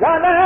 ولا